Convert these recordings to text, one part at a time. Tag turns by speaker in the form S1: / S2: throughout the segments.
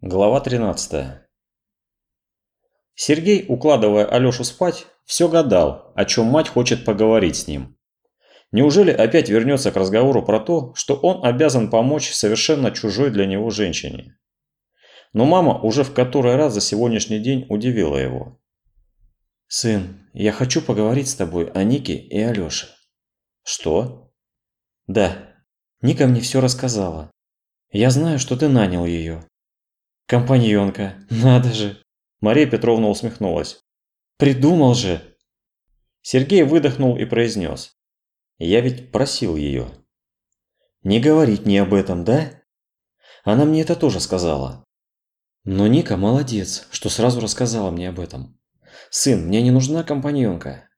S1: Глава 13. Сергей, укладывая Алёшу спать, все гадал, о чем мать хочет поговорить с ним. Неужели опять вернется к разговору про то, что он обязан помочь совершенно чужой для него женщине? Но мама уже в который раз за сегодняшний день удивила его.
S2: «Сын, я хочу поговорить с тобой о Нике и Алёше».
S1: «Что?»
S2: «Да, Ника мне все рассказала. Я знаю, что ты нанял ее. Компаньонка, надо же.
S1: Мария Петровна усмехнулась.
S2: Придумал же.
S1: Сергей выдохнул и произнес. Я ведь просил ее.
S2: Не говорить мне об этом, да? Она мне это тоже сказала. Но Ника молодец, что сразу рассказала мне об этом. Сын, мне не нужна компаньонка.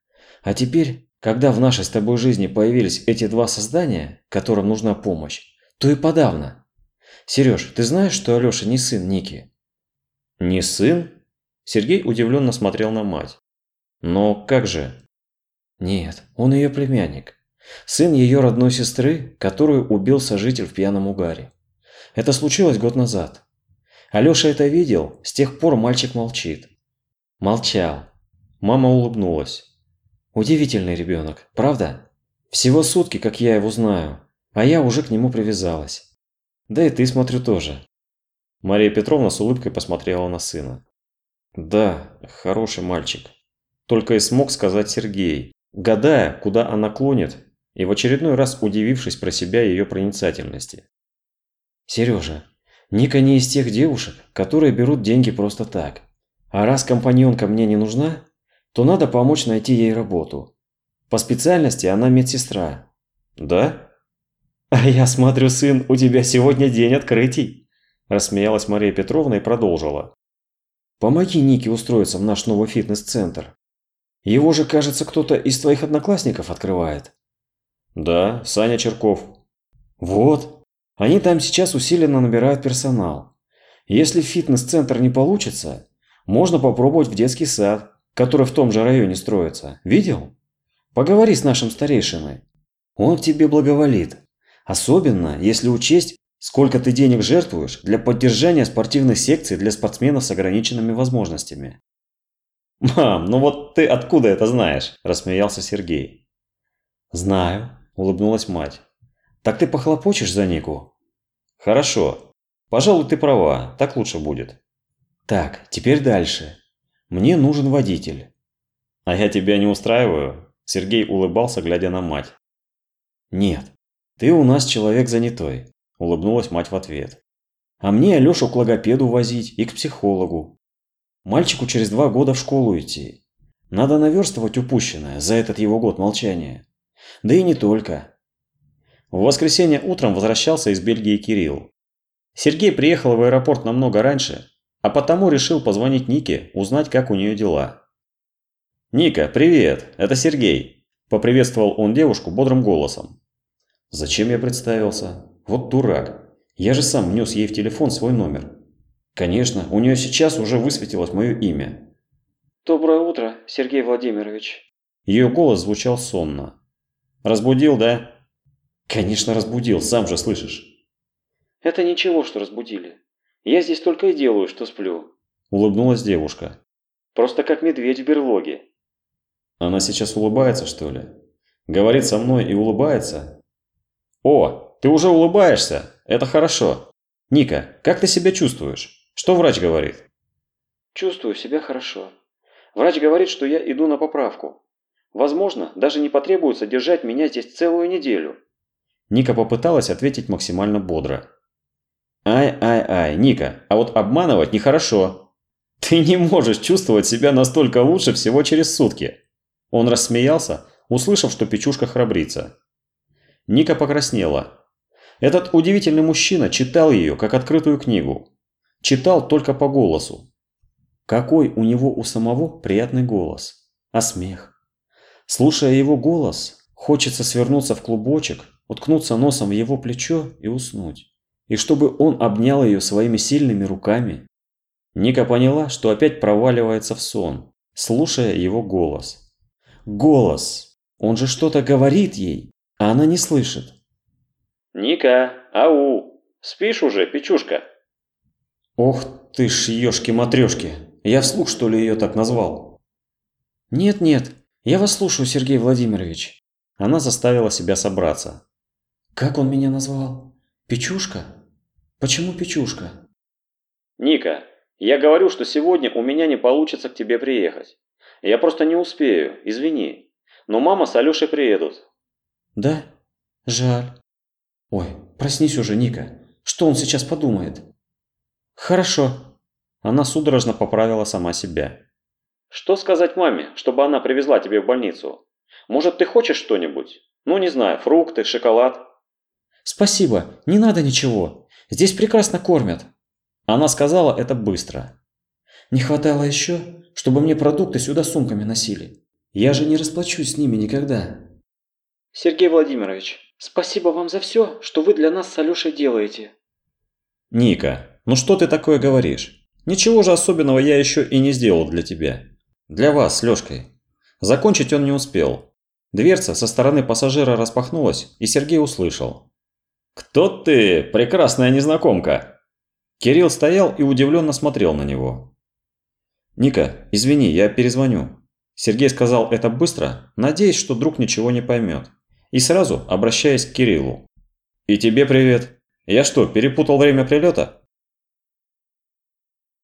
S2: А теперь, когда в нашей с тобой жизни появились эти два создания, которым нужна помощь, то и подавно. Сереж, ты знаешь, что Алёша не сын Ники?
S1: Не сын? Сергей удивленно смотрел на мать. Но как же?
S2: Нет, он ее племянник. Сын ее родной сестры, которую убил сожитель в пьяном угаре. Это случилось год назад. Алёша это видел, с тех пор мальчик молчит. Молчал.
S1: Мама улыбнулась.
S2: Удивительный ребенок, правда? Всего сутки, как я его знаю, а я уже к нему привязалась. Да и ты, смотрю, тоже.
S1: Мария Петровна с улыбкой посмотрела на сына. Да, хороший мальчик. Только и смог сказать Сергей, гадая, куда она клонит, и в очередной раз удивившись про себя ее проницательности.
S2: Сережа, Ника не из тех девушек, которые берут деньги просто так. А раз компаньонка мне не нужна, то надо помочь найти ей работу. По специальности она медсестра.
S1: Да?
S2: «А я смотрю, сын, у тебя сегодня день открытий!» Рассмеялась Мария Петровна и продолжила. «Помоги Нике устроиться в наш новый фитнес-центр. Его же, кажется, кто-то из твоих одноклассников открывает».
S1: «Да, Саня Черков».
S2: «Вот. Они там сейчас усиленно набирают персонал. Если фитнес-центр не получится, можно попробовать в детский сад, который в том же районе строится. Видел? Поговори с нашим старейшиной. Он тебе благоволит. Особенно, если учесть, сколько ты денег жертвуешь для поддержания спортивных секций для спортсменов с ограниченными возможностями.
S1: «Мам, ну вот ты откуда это знаешь?» – рассмеялся Сергей.
S2: «Знаю», – улыбнулась мать. «Так ты похлопочешь за Нику?»
S1: «Хорошо. Пожалуй, ты права, так лучше будет».
S2: «Так, теперь дальше. Мне нужен водитель».
S1: «А я тебя не устраиваю?» Сергей улыбался, глядя на мать.
S2: «Нет, «Ты у нас человек занятой», – улыбнулась мать в ответ. «А мне Алёшу к логопеду возить и к психологу. Мальчику через два года в школу идти. Надо наверстывать упущенное за этот его год молчания. Да и не только».
S1: В воскресенье утром возвращался из Бельгии Кирилл. Сергей приехал в аэропорт намного раньше, а потому решил позвонить Нике, узнать, как у нее дела. «Ника, привет, это Сергей», – поприветствовал он девушку бодрым голосом.
S2: Зачем я представился? Вот дурак. Я же сам внес ей в телефон свой номер. Конечно, у нее сейчас уже высветилось мое имя.
S3: Доброе утро, Сергей Владимирович.
S1: Ее голос звучал сонно. Разбудил, да?
S2: Конечно, разбудил, сам же слышишь.
S3: Это ничего, что разбудили. Я здесь только и делаю, что сплю.
S1: Улыбнулась девушка.
S3: Просто как медведь в берлоге.
S1: Она сейчас улыбается, что ли? Говорит со мной и улыбается? «О, ты уже улыбаешься? Это хорошо. Ника, как ты себя чувствуешь? Что врач говорит?»
S3: «Чувствую себя хорошо. Врач говорит, что я иду на поправку. Возможно, даже не потребуется держать меня здесь целую неделю».
S1: Ника попыталась ответить максимально бодро. «Ай-ай-ай, Ника, а вот обманывать нехорошо. Ты не можешь чувствовать себя настолько лучше всего через сутки». Он рассмеялся, услышав, что Печушка храбрится. Ника покраснела. Этот удивительный мужчина читал ее, как открытую книгу. Читал только по голосу. Какой у него у самого приятный голос. А смех. Слушая его голос, хочется свернуться в клубочек, уткнуться носом в его плечо и уснуть. И чтобы он обнял ее своими сильными руками. Ника поняла, что опять проваливается в сон, слушая его голос. Голос! Он же что-то говорит ей, а она не слышит.
S3: «Ника, ау! Спишь уже, Печушка?»
S2: Ох ты ж, ёшки-матрёшки, я вслух что ли её так назвал? Нет-нет, я вас слушаю, Сергей Владимирович. Она заставила себя собраться. Как он меня назвал? Печушка? Почему Печушка?
S3: Ника, я говорю, что сегодня у меня не получится к тебе приехать. Я просто не успею, извини. Но мама с Алёшей приедут.
S2: Да? Жаль. Ой, проснись уже, Ника. Что он сейчас подумает? Хорошо. Она судорожно поправила сама себя.
S3: Что сказать маме, чтобы она привезла тебе в больницу? Может, ты хочешь что-нибудь? Ну, не знаю, фрукты, шоколад?
S2: Спасибо, не надо ничего. Здесь прекрасно кормят. Она сказала это быстро. Не хватало еще, чтобы мне продукты сюда сумками носили. Я же не расплачусь с ними никогда.
S3: Сергей Владимирович, спасибо вам за все, что вы для нас с Алешей делаете.
S1: Ника, ну что ты такое говоришь? Ничего же особенного я еще и не сделал для тебя. Для вас с Лешкой. Закончить он не успел. Дверца со стороны пассажира распахнулась, и Сергей услышал. «Кто ты, прекрасная незнакомка?» Кирилл стоял и удивленно смотрел на него. «Ника, извини, я перезвоню». Сергей сказал это быстро, надеясь, что друг ничего не поймет. И сразу обращаясь к Кириллу. «И тебе привет. Я что, перепутал время прилета?»